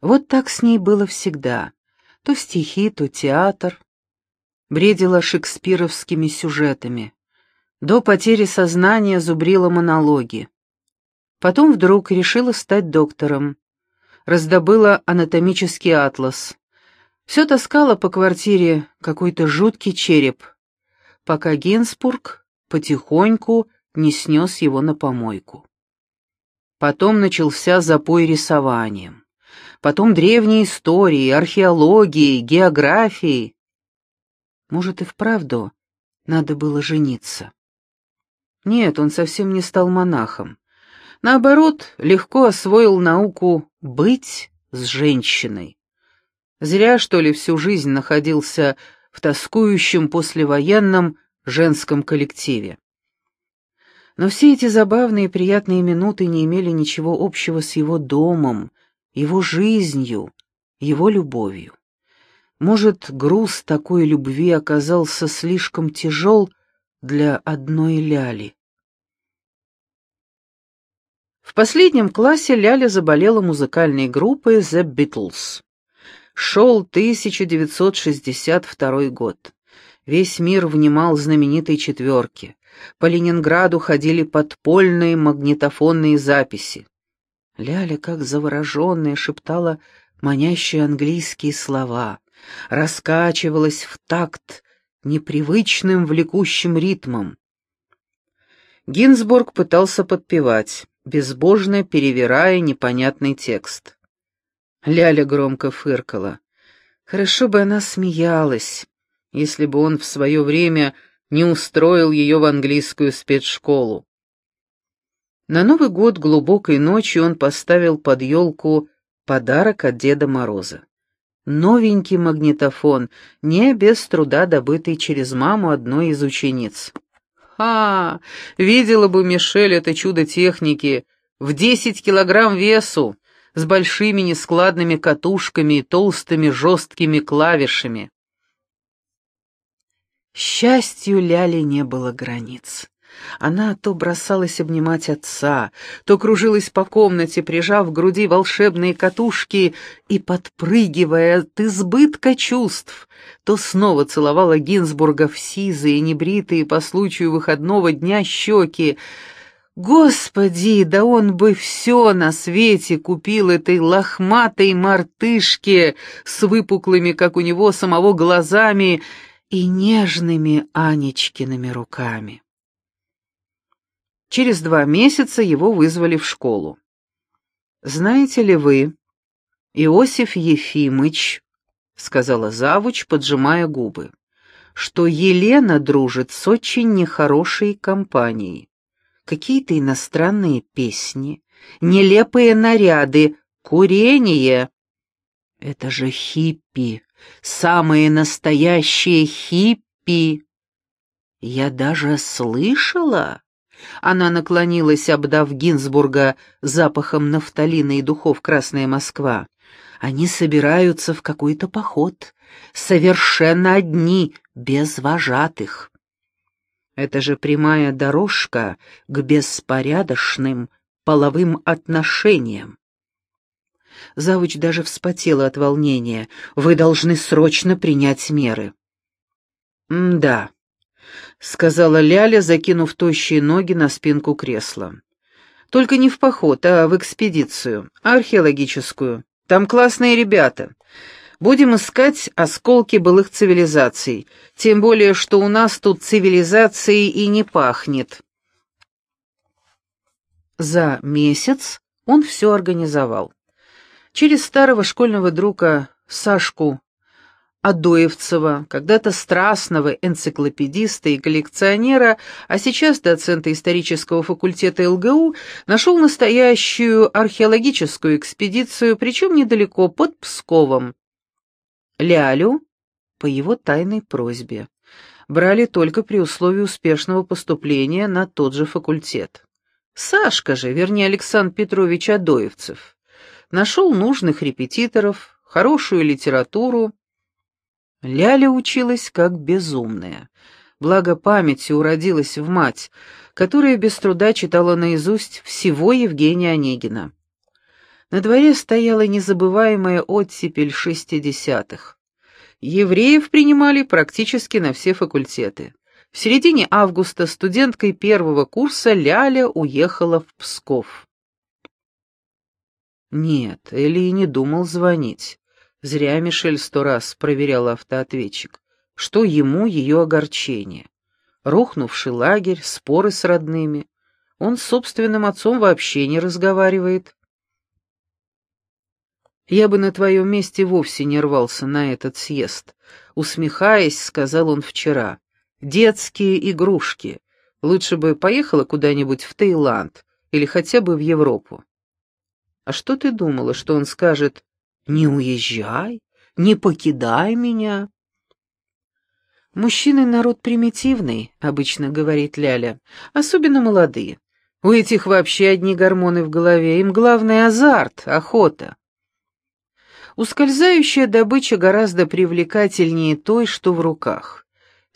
Вот так с ней было всегда. То стихи, то театр. Бредила шекспировскими сюжетами. До потери сознания зубрила монологи. Потом вдруг решила стать доктором. Раздобыла анатомический атлас. Все таскала по квартире какой-то жуткий череп, пока Гинзбург потихоньку не снес его на помойку. Потом начался запой рисованием. Потом древние истории, археологии, географии. Может, и вправду надо было жениться. Нет, он совсем не стал монахом. Наоборот, легко освоил науку быть с женщиной. Зря, что ли, всю жизнь находился в тоскующем послевоенном женском коллективе. Но все эти забавные и приятные минуты не имели ничего общего с его домом, его жизнью, его любовью. Может, груз такой любви оказался слишком тяжел для одной Ляли. В последнем классе Ляля заболела музыкальной группой The Beatles. Шел 1962 год. Весь мир внимал знаменитой четверке. По Ленинграду ходили подпольные магнитофонные записи. Ляля, как завороженная, шептала манящие английские слова, раскачивалась в такт непривычным влекущим ритмом. Гинзбург пытался подпевать безбожно перевирая непонятный текст. Ляля громко фыркала. Хорошо бы она смеялась, если бы он в свое время не устроил ее в английскую спецшколу. На Новый год глубокой ночью он поставил под елку подарок от Деда Мороза. Новенький магнитофон, не без труда добытый через маму одной из учениц. Ха! Видела бы Мишель это чудо техники в десять килограмм весу, с большими нескладными катушками и толстыми жесткими клавишами. Счастью Ляли не было границ. Она то бросалась обнимать отца, то кружилась по комнате, прижав к груди волшебные катушки и, подпрыгивая от избытка чувств, то снова целовала Гинзбурга в сизые, небритые по случаю выходного дня щеки. Господи, да он бы все на свете купил этой лохматой мартышке с выпуклыми, как у него самого, глазами и нежными Анечкиными руками. Через два месяца его вызвали в школу. «Знаете ли вы, Иосиф Ефимыч, — сказала завуч, поджимая губы, — что Елена дружит с очень нехорошей компанией. Какие-то иностранные песни, нелепые наряды, курение. Это же хиппи, самые настоящие хиппи. Я даже слышала, она наклонилась, обдав Гинзбурга запахом нафталина и духов «Красная Москва». Они собираются в какой-то поход, совершенно одни, без вожатых. Это же прямая дорожка к беспорядочным половым отношениям. Завуч даже вспотела от волнения. «Вы должны срочно принять меры». «Да», — сказала Ляля, закинув тощие ноги на спинку кресла. «Только не в поход, а в экспедицию, археологическую. Там классные ребята. Будем искать осколки былых цивилизаций, тем более, что у нас тут цивилизацией и не пахнет». За месяц он все организовал. Через старого школьного друга Сашку Адоевцева, когда-то страстного энциклопедиста и коллекционера, а сейчас доцента исторического факультета ЛГУ, нашел настоящую археологическую экспедицию, причем недалеко, под Псковом. Лялю, по его тайной просьбе, брали только при условии успешного поступления на тот же факультет. Сашка же, вернее Александр Петрович Адоевцев, нашел нужных репетиторов, хорошую литературу, Ляля училась как безумная. Благо памяти уродилась в мать, которая без труда читала наизусть всего Евгения Онегина. На дворе стояла незабываемая оттепель шестидесятых. Евреев принимали практически на все факультеты. В середине августа студенткой первого курса Ляля уехала в Псков. Нет, Элли и не думал звонить. Зря Мишель сто раз проверял автоответчик. Что ему ее огорчение? Рухнувший лагерь, споры с родными. Он с собственным отцом вообще не разговаривает. «Я бы на твоем месте вовсе не рвался на этот съезд», — усмехаясь, сказал он вчера. «Детские игрушки. Лучше бы поехала куда-нибудь в Таиланд или хотя бы в Европу». «А что ты думала, что он скажет «не уезжай, не покидай меня»?» «Мужчины — народ примитивный», — обычно говорит Ляля, — «особенно молодые. У этих вообще одни гормоны в голове, им главный азарт, охота». Ускользающая добыча гораздо привлекательнее той, что в руках.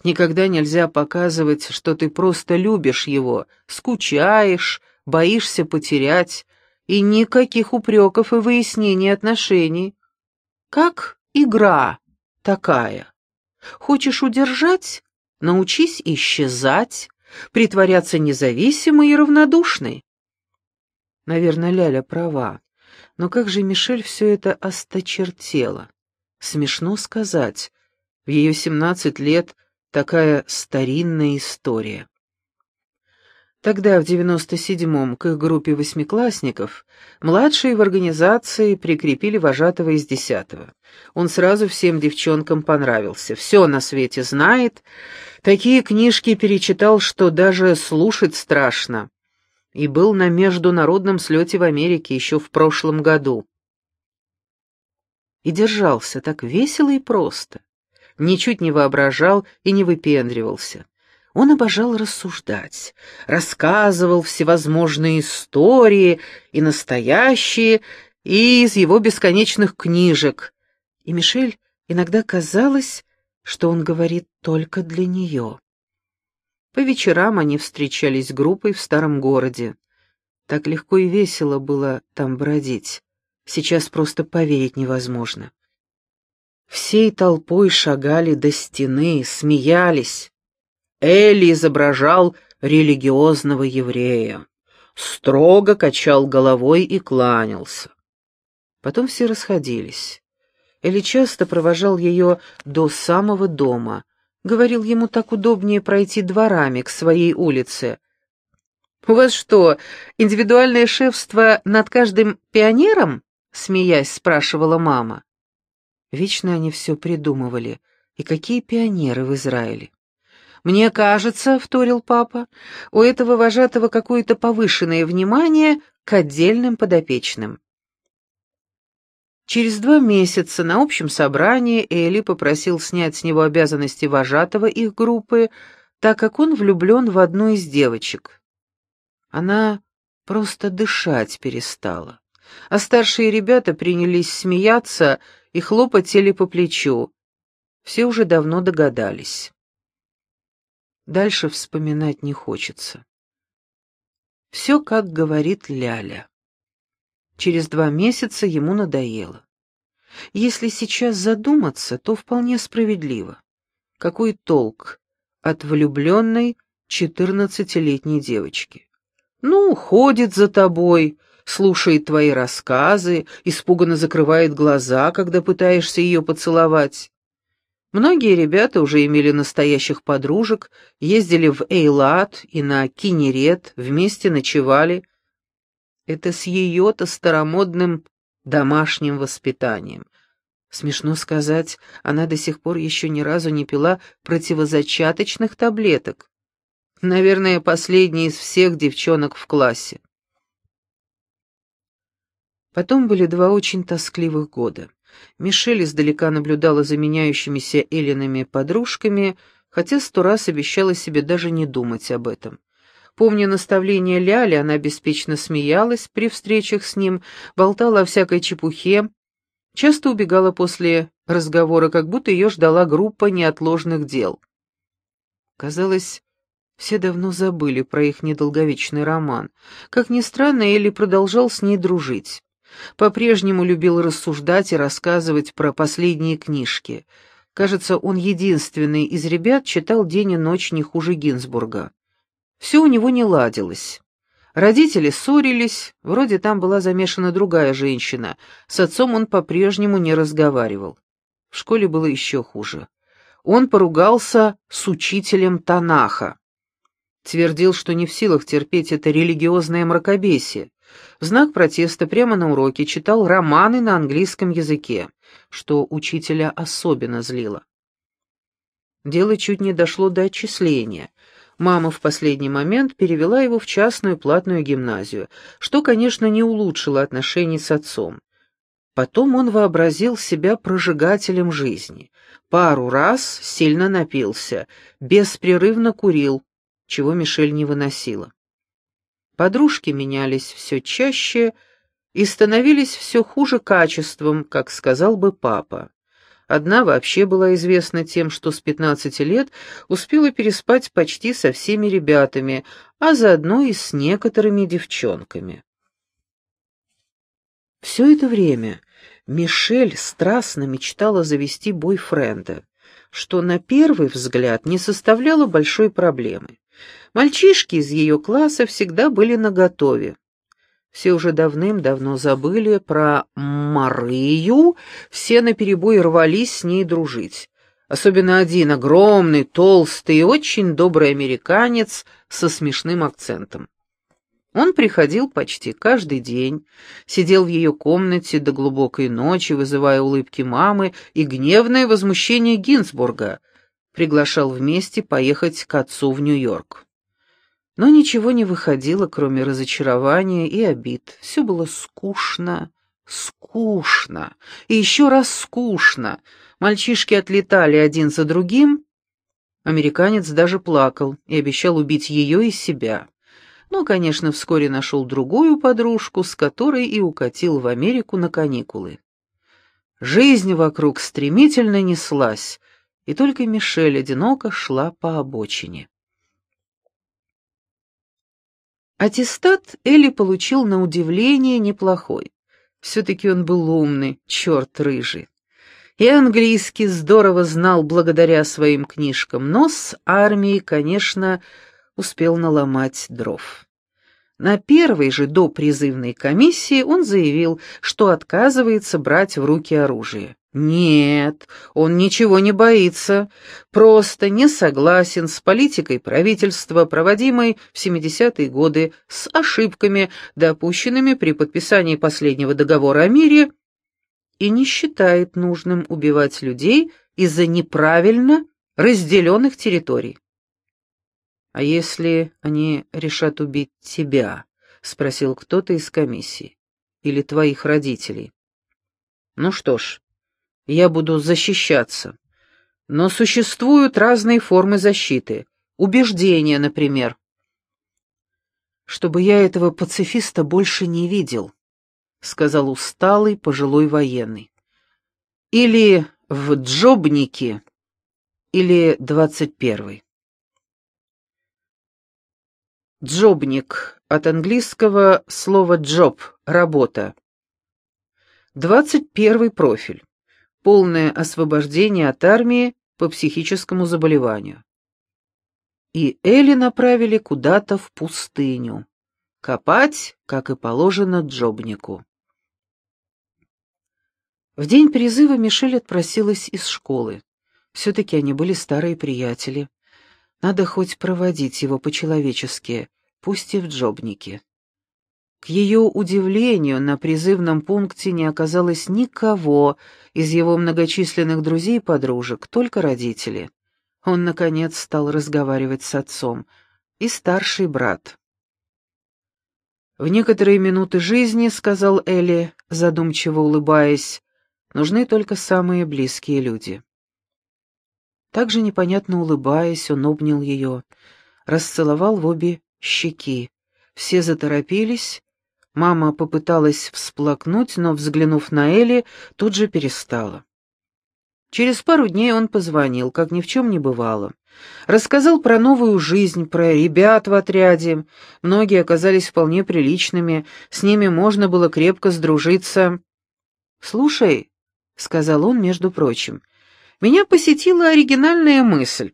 Никогда нельзя показывать, что ты просто любишь его, скучаешь, боишься потерять, и никаких упреков и выяснений отношений. Как игра такая. Хочешь удержать? Научись исчезать, притворяться независимой и равнодушной. Наверное, Ляля права. Но как же Мишель все это осточертела? Смешно сказать. В ее семнадцать лет такая старинная история. Тогда, в девяносто седьмом, к их группе восьмиклассников, младшие в организации прикрепили вожатого из десятого. Он сразу всем девчонкам понравился, все на свете знает, такие книжки перечитал, что даже слушать страшно и был на международном слете в Америке еще в прошлом году. И держался так весело и просто, ничуть не воображал и не выпендривался. Он обожал рассуждать, рассказывал всевозможные истории, и настоящие, и из его бесконечных книжек. И Мишель иногда казалось, что он говорит только для нее. По вечерам они встречались группой в старом городе. Так легко и весело было там бродить. Сейчас просто поверить невозможно. Всей толпой шагали до стены, смеялись. Элли изображал религиозного еврея. Строго качал головой и кланялся. Потом все расходились. Элли часто провожал ее до самого дома, Говорил, ему так удобнее пройти дворами к своей улице. «У вас что, индивидуальное шефство над каждым пионером?» — смеясь спрашивала мама. Вечно они все придумывали. И какие пионеры в Израиле? «Мне кажется», — вторил папа, — «у этого вожатого какое-то повышенное внимание к отдельным подопечным». Через два месяца на общем собрании Элли попросил снять с него обязанности вожатого их группы, так как он влюблен в одну из девочек. Она просто дышать перестала, а старшие ребята принялись смеяться и хлопать Элли по плечу. Все уже давно догадались. Дальше вспоминать не хочется. Все, как говорит Ляля. Через два месяца ему надоело. Если сейчас задуматься, то вполне справедливо. Какой толк от влюбленной четырнадцатилетней девочки? Ну, ходит за тобой, слушает твои рассказы, испуганно закрывает глаза, когда пытаешься ее поцеловать. Многие ребята уже имели настоящих подружек, ездили в Эйлат и на Кинерет, вместе ночевали, это с ее-то старомодным домашним воспитанием. Смешно сказать, она до сих пор еще ни разу не пила противозачаточных таблеток. Наверное, последняя из всех девчонок в классе. Потом были два очень тоскливых года. Мишель издалека наблюдала за меняющимися Эллинами подружками, хотя сто раз обещала себе даже не думать об этом. Помня наставление Ляли, она беспечно смеялась при встречах с ним, болтала о всякой чепухе, часто убегала после разговора, как будто ее ждала группа неотложных дел. Казалось, все давно забыли про их недолговечный роман. Как ни странно, Элли продолжал с ней дружить. По-прежнему любил рассуждать и рассказывать про последние книжки. Кажется, он единственный из ребят читал день и ночь не хуже Гинзбурга. Все у него не ладилось. Родители ссорились, вроде там была замешана другая женщина. С отцом он по-прежнему не разговаривал. В школе было еще хуже. Он поругался с учителем Танаха. Твердил, что не в силах терпеть это религиозное мракобесие. В знак протеста прямо на уроке читал романы на английском языке, что учителя особенно злило. Дело чуть не дошло до отчисления. Мама в последний момент перевела его в частную платную гимназию, что, конечно, не улучшило отношений с отцом. Потом он вообразил себя прожигателем жизни. Пару раз сильно напился, беспрерывно курил, чего Мишель не выносила. Подружки менялись все чаще и становились все хуже качеством, как сказал бы папа. Одна вообще была известна тем, что с 15 лет успела переспать почти со всеми ребятами, а заодно и с некоторыми девчонками. Все это время Мишель страстно мечтала завести бойфренда, что на первый взгляд не составляло большой проблемы. Мальчишки из ее класса всегда были наготове. Все уже давным-давно забыли про Марию, все наперебой рвались с ней дружить. Особенно один огромный, толстый и очень добрый американец со смешным акцентом. Он приходил почти каждый день, сидел в ее комнате до глубокой ночи, вызывая улыбки мамы и гневное возмущение Гинзбурга, приглашал вместе поехать к отцу в Нью-Йорк. Но ничего не выходило, кроме разочарования и обид. Все было скучно, скучно и еще раз скучно. Мальчишки отлетали один за другим. Американец даже плакал и обещал убить ее и себя. Но, конечно, вскоре нашел другую подружку, с которой и укатил в Америку на каникулы. Жизнь вокруг стремительно неслась, и только Мишель одиноко шла по обочине. Аттестат Элли получил на удивление неплохой. Все-таки он был умный, черт рыжий. И английский здорово знал благодаря своим книжкам, но с армией, конечно, успел наломать дров. На первой же допризывной комиссии он заявил, что отказывается брать в руки оружие. Нет, он ничего не боится, просто не согласен с политикой правительства, проводимой в 70-е годы, с ошибками, допущенными при подписании последнего договора о мире, и не считает нужным убивать людей из-за неправильно разделенных территорий. «А если они решат убить тебя?» — спросил кто-то из комиссии. «Или твоих родителей?» «Ну что ж, я буду защищаться. Но существуют разные формы защиты. Убеждения, например. «Чтобы я этого пацифиста больше не видел», — сказал усталый пожилой военный. «Или в джобнике, или двадцать первый». Джобник от английского слова «джоб» — работа. Двадцать первый профиль полное освобождение от армии по психическому заболеванию. И Элли направили куда-то в пустыню, копать, как и положено, джобнику. В день призыва Мишель отпросилась из школы. Все-таки они были старые приятели. Надо хоть проводить его по-человечески, пусть и в джобнике. К ее удивлению, на призывном пункте не оказалось никого из его многочисленных друзей и подружек, только родители. Он, наконец, стал разговаривать с отцом. И старший брат. «В некоторые минуты жизни, — сказал Элли, задумчиво улыбаясь, — нужны только самые близкие люди». Также непонятно улыбаясь, он обнял ее, расцеловал в обе щеки. Все заторопились, Мама попыталась всплакнуть, но, взглянув на Элли, тут же перестала. Через пару дней он позвонил, как ни в чем не бывало. Рассказал про новую жизнь, про ребят в отряде. Многие оказались вполне приличными, с ними можно было крепко сдружиться. «Слушай», — сказал он, между прочим, — «меня посетила оригинальная мысль.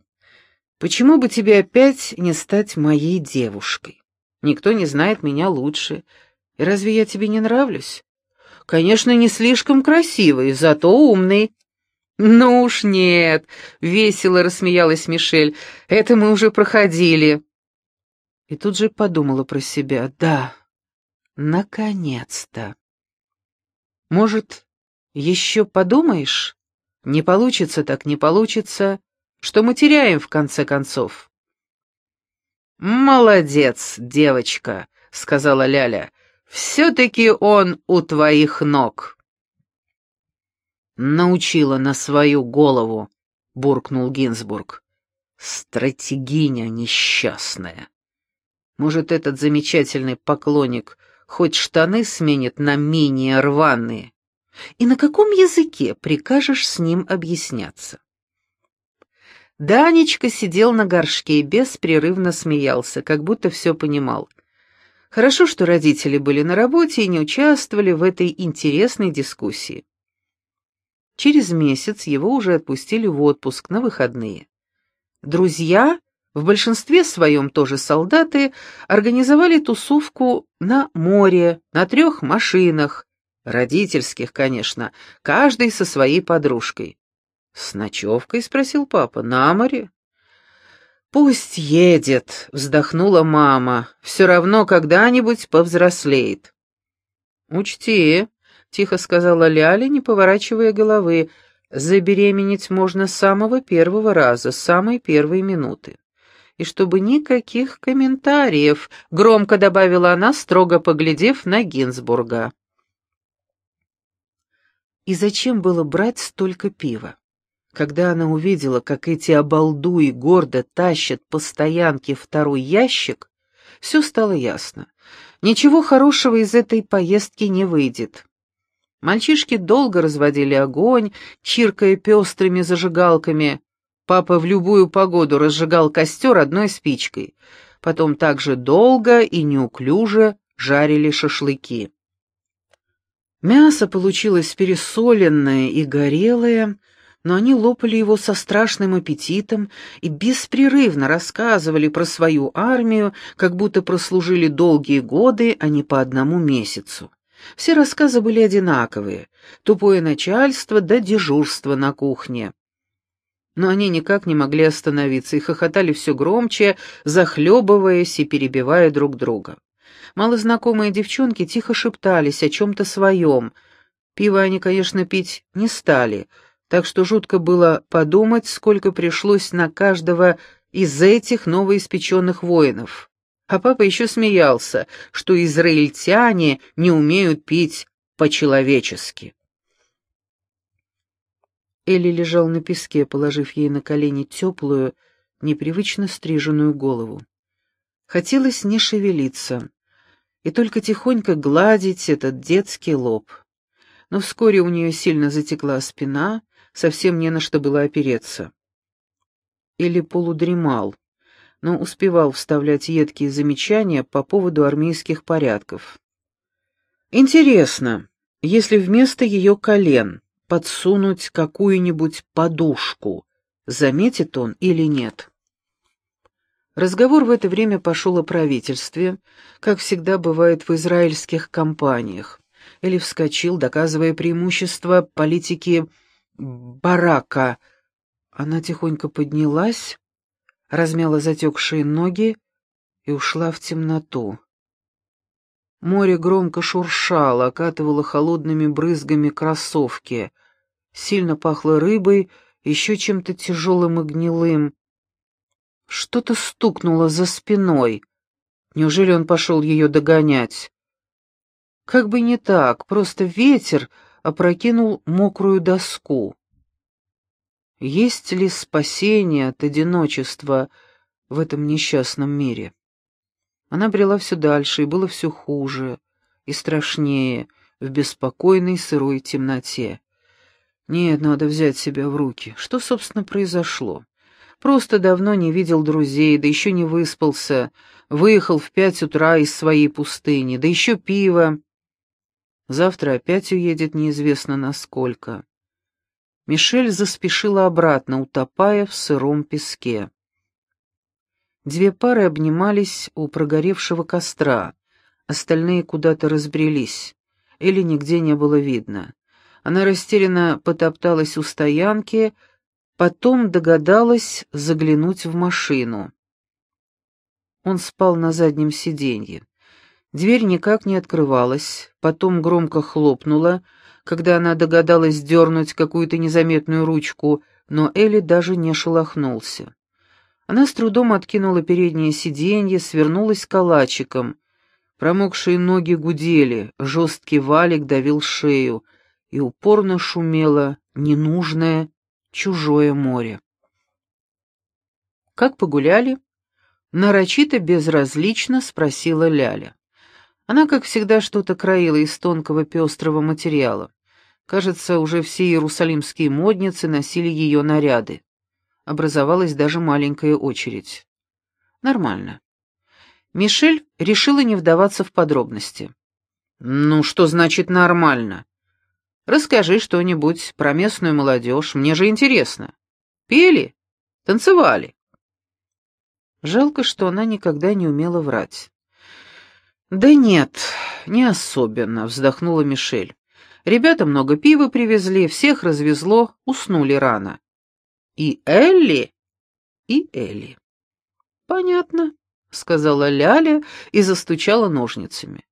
Почему бы тебе опять не стать моей девушкой? Никто не знает меня лучше. Разве я тебе не нравлюсь? Конечно, не слишком красивый, зато умный». «Ну уж нет», — весело рассмеялась Мишель, — «это мы уже проходили». И тут же подумала про себя, да, наконец-то. Может, еще подумаешь? Не получится так не получится. Что мы теряем, в конце концов? «Молодец, девочка», — сказала Ляля. «Все-таки он у твоих ног». «Научила на свою голову», — буркнул Гинзбург. «Стратегиня несчастная. Может, этот замечательный поклонник хоть штаны сменит на менее рваные? И на каком языке прикажешь с ним объясняться?» Данечка сидел на горшке и беспрерывно смеялся, как будто все понимал. Хорошо, что родители были на работе и не участвовали в этой интересной дискуссии. Через месяц его уже отпустили в отпуск на выходные. Друзья, в большинстве своем тоже солдаты, организовали тусовку на море, на трех машинах, родительских, конечно, каждый со своей подружкой. «С ночевкой?» — спросил папа. «На море?» «Пусть едет», — вздохнула мама. «Все равно когда-нибудь повзрослеет». «Учти, — тихо сказала Ляля, не поворачивая головы. «Забеременеть можно с самого первого раза, с самой первой минуты». «И чтобы никаких комментариев», — громко добавила она, строго поглядев на Гинзбурга. И зачем было брать столько пива? Когда она увидела, как эти обалдуи гордо тащат по стоянке второй ящик, все стало ясно. Ничего хорошего из этой поездки не выйдет. Мальчишки долго разводили огонь, чиркая пестрыми зажигалками. Папа в любую погоду разжигал костер одной спичкой. Потом также долго и неуклюже жарили шашлыки. Мясо получилось пересоленное и горелое, но они лопали его со страшным аппетитом и беспрерывно рассказывали про свою армию, как будто прослужили долгие годы, а не по одному месяцу. Все рассказы были одинаковые. Тупое начальство да дежурство на кухне. Но они никак не могли остановиться и хохотали все громче, захлебываясь и перебивая друг друга. Малознакомые девчонки тихо шептались о чем-то своем. Пиво они, конечно, пить не стали, так что жутко было подумать, сколько пришлось на каждого из этих новоиспеченных воинов. А папа еще смеялся, что израильтяне не умеют пить по-человечески. Элли лежал на песке, положив ей на колени теплую, непривычно стриженную голову. Хотелось не шевелиться и только тихонько гладить этот детский лоб. Но вскоре у нее сильно затекла спина, совсем не на что было опереться. Или полудремал но успевал вставлять едкие замечания по поводу армейских порядков. Интересно, если вместо ее колен подсунуть какую-нибудь подушку, заметит он или нет? Разговор в это время пошел о правительстве, как всегда бывает в израильских компаниях, или вскочил, доказывая преимущество политики Барака. Она тихонько поднялась, размяла затекшие ноги и ушла в темноту. Море громко шуршало, окатывало холодными брызгами кроссовки. Сильно пахло рыбой, еще чем-то тяжелым и гнилым. Что-то стукнуло за спиной. Неужели он пошел ее догонять? Как бы не так, просто ветер опрокинул мокрую доску. Есть ли спасение от одиночества в этом несчастном мире? Она брела все дальше, и было все хуже и страшнее в беспокойной сырой темноте. Нет, надо взять себя в руки. Что, собственно, произошло? Просто давно не видел друзей, да еще не выспался. Выехал в пять утра из своей пустыни, да еще пиво. Завтра опять уедет неизвестно насколько. Мишель заспешила обратно, утопая в сыром песке. Две пары обнимались у прогоревшего костра, остальные куда-то разбрелись. Или нигде не было видно. Она растерянно потопталась у стоянки, потом догадалась заглянуть в машину. Он спал на заднем сиденье. Дверь никак не открывалась, потом громко хлопнула, когда она догадалась дернуть какую-то незаметную ручку, но Элли даже не шелохнулся. Она с трудом откинула переднее сиденье, свернулась калачиком. Промокшие ноги гудели, жесткий валик давил шею, и упорно шумело ненужное, чужое море. «Как погуляли?» Нарочито безразлично спросила Ляля. Она, как всегда, что-то краила из тонкого пестрого материала. Кажется, уже все иерусалимские модницы носили ее наряды. Образовалась даже маленькая очередь. Нормально. Мишель решила не вдаваться в подробности. «Ну, что значит нормально? Расскажи что-нибудь про местную молодежь, мне же интересно. Пели? Танцевали?» Жалко, что она никогда не умела врать. «Да нет, не особенно», — вздохнула Мишель. «Ребята много пива привезли, всех развезло, уснули рано». «И Элли?» «И Элли». «Понятно», — сказала Ляля и застучала ножницами.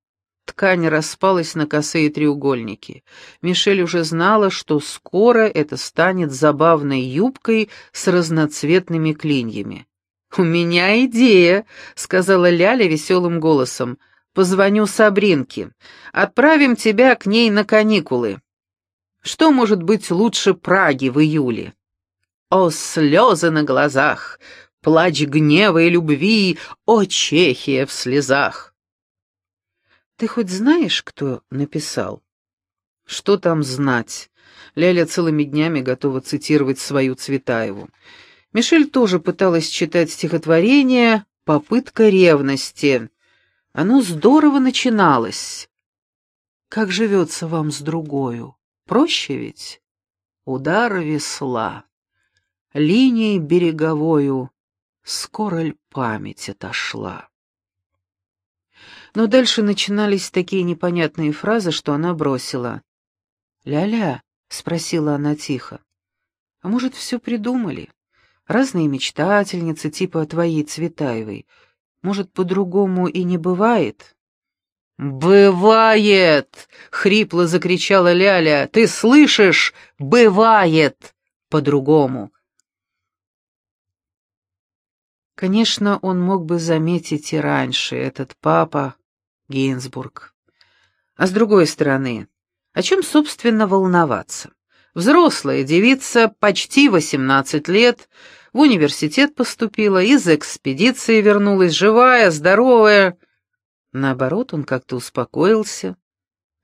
Ткань распалась на косые треугольники. Мишель уже знала, что скоро это станет забавной юбкой с разноцветными клиньями. «У меня идея», — сказала Ляля веселым голосом. Позвоню Сабринке. Отправим тебя к ней на каникулы. Что может быть лучше Праги в июле? О, слезы на глазах, плач гнева и любви, о, Чехия в слезах. Ты хоть знаешь, кто написал? Что там знать? Ляля целыми днями готова цитировать свою Цветаеву. Мишель тоже пыталась читать стихотворение «Попытка ревности». Оно здорово начиналось. Как живется вам с другою? Проще ведь? Удар весла, линией береговою, скоро ль память отошла? Но дальше начинались такие непонятные фразы, что она бросила. «Ля-ля», — спросила она тихо, — «а может, все придумали? Разные мечтательницы, типа твоей Цветаевой — может, по-другому и не бывает?» «Бывает!» — хрипло закричала Ляля. «Ты слышишь? Бывает! По-другому!» Конечно, он мог бы заметить и раньше, этот папа Гейнсбург. А с другой стороны, о чем, собственно, волноваться? Взрослая девица, почти восемнадцать лет, в университет поступила, из экспедиции вернулась, живая, здоровая. Наоборот, он как-то успокоился.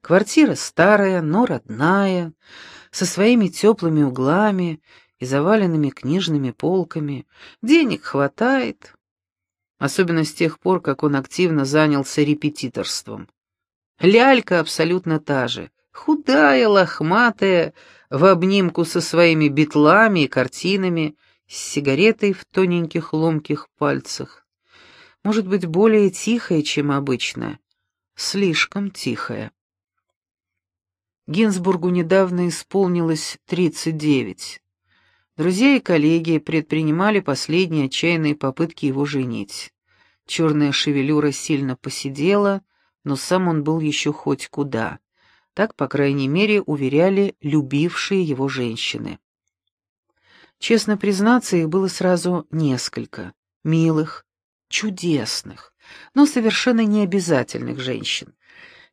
Квартира старая, но родная, со своими теплыми углами и заваленными книжными полками. Денег хватает. Особенно с тех пор, как он активно занялся репетиторством. Лялька абсолютно та же, худая, лохматая, в обнимку со своими битлами и картинами — с сигаретой в тоненьких ломких пальцах. Может быть, более тихая, чем обычно. Слишком тихая. Гинзбургу недавно исполнилось 39. Друзья и коллеги предпринимали последние отчаянные попытки его женить. Черная шевелюра сильно посидела, но сам он был еще хоть куда. Так, по крайней мере, уверяли любившие его женщины. Честно признаться, их было сразу несколько. Милых, чудесных, но совершенно необязательных женщин.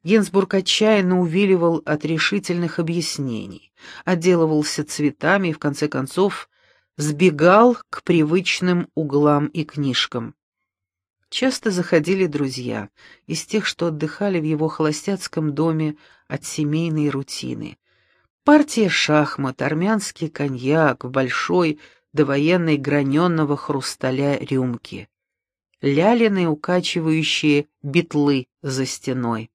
Генсбург отчаянно увиливал от решительных объяснений, отделывался цветами и, в конце концов, сбегал к привычным углам и книжкам. Часто заходили друзья, из тех, что отдыхали в его холостяцком доме от семейной рутины. Партия шахмат, армянский коньяк в большой довоенной граненного хрусталя рюмки, лялины укачивающие битлы за стеной.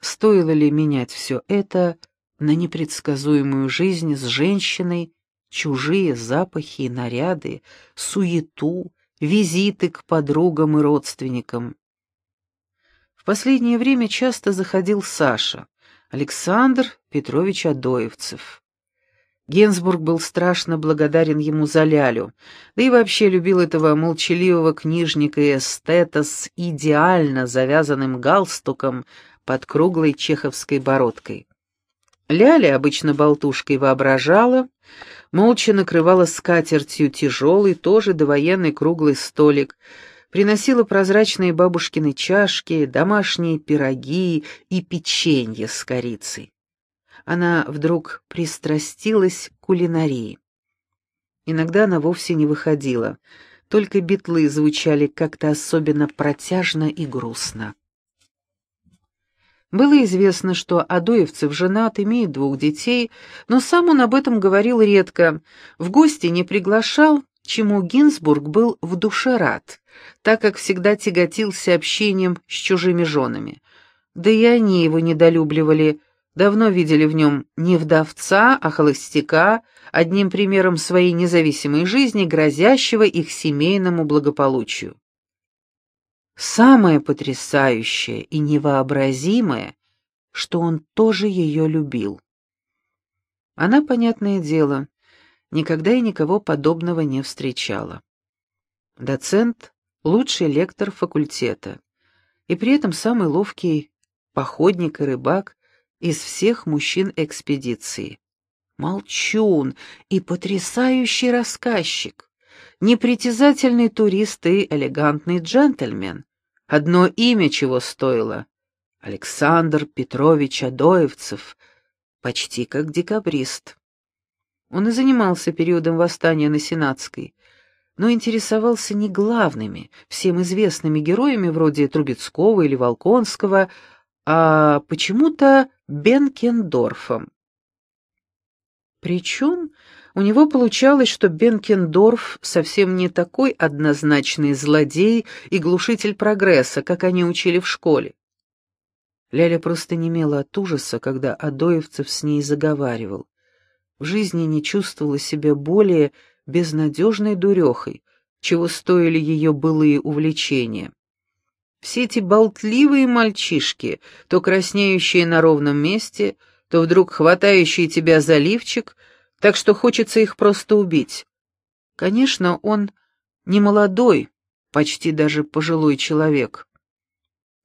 Стоило ли менять все это на непредсказуемую жизнь с женщиной, чужие запахи и наряды, суету, визиты к подругам и родственникам? В последнее время часто заходил Саша, Александр Петрович Адоевцев. Генсбург был страшно благодарен ему за Лялю, да и вообще любил этого молчаливого книжника и эстета с идеально завязанным галстуком под круглой чеховской бородкой. Ляля обычно болтушкой воображала, молча накрывала скатертью тяжелый, тоже довоенный круглый столик, приносила прозрачные бабушкины чашки, домашние пироги и печенье с корицей. Она вдруг пристрастилась к кулинарии. Иногда она вовсе не выходила, только битлы звучали как-то особенно протяжно и грустно. Было известно, что Адоевцев женат, имеет двух детей, но сам он об этом говорил редко, в гости не приглашал, чему Гинзбург был в душе рад, так как всегда тяготился общением с чужими женами. Да и они его недолюбливали, давно видели в нем не вдовца, а холостяка, одним примером своей независимой жизни, грозящего их семейному благополучию. Самое потрясающее и невообразимое, что он тоже ее любил. Она, понятное дело, никогда и никого подобного не встречала. Доцент — лучший лектор факультета, и при этом самый ловкий походник и рыбак из всех мужчин экспедиции. Молчун и потрясающий рассказчик, непритязательный турист и элегантный джентльмен. Одно имя чего стоило — Александр Петрович Адоевцев, почти как декабрист. Он и занимался периодом восстания на Сенатской, но интересовался не главными, всем известными героями вроде Трубецкого или Волконского, а почему-то Бенкендорфом. Причем у него получалось, что Бенкендорф совсем не такой однозначный злодей и глушитель прогресса, как они учили в школе. Ляля просто немела от ужаса, когда Адоевцев с ней заговаривал. В жизни не чувствовала себя более безнадежной дурехой, чего стоили ее былые увлечения. Все эти болтливые мальчишки, то краснеющие на ровном месте, то вдруг хватающие тебя за лифчик, так что хочется их просто убить. Конечно, он не молодой, почти даже пожилой человек.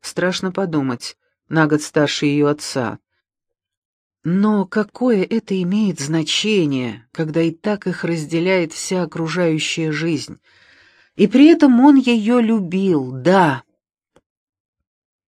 Страшно подумать, на год старше ее отца. Но какое это имеет значение, когда и так их разделяет вся окружающая жизнь? И при этом он ее любил, да,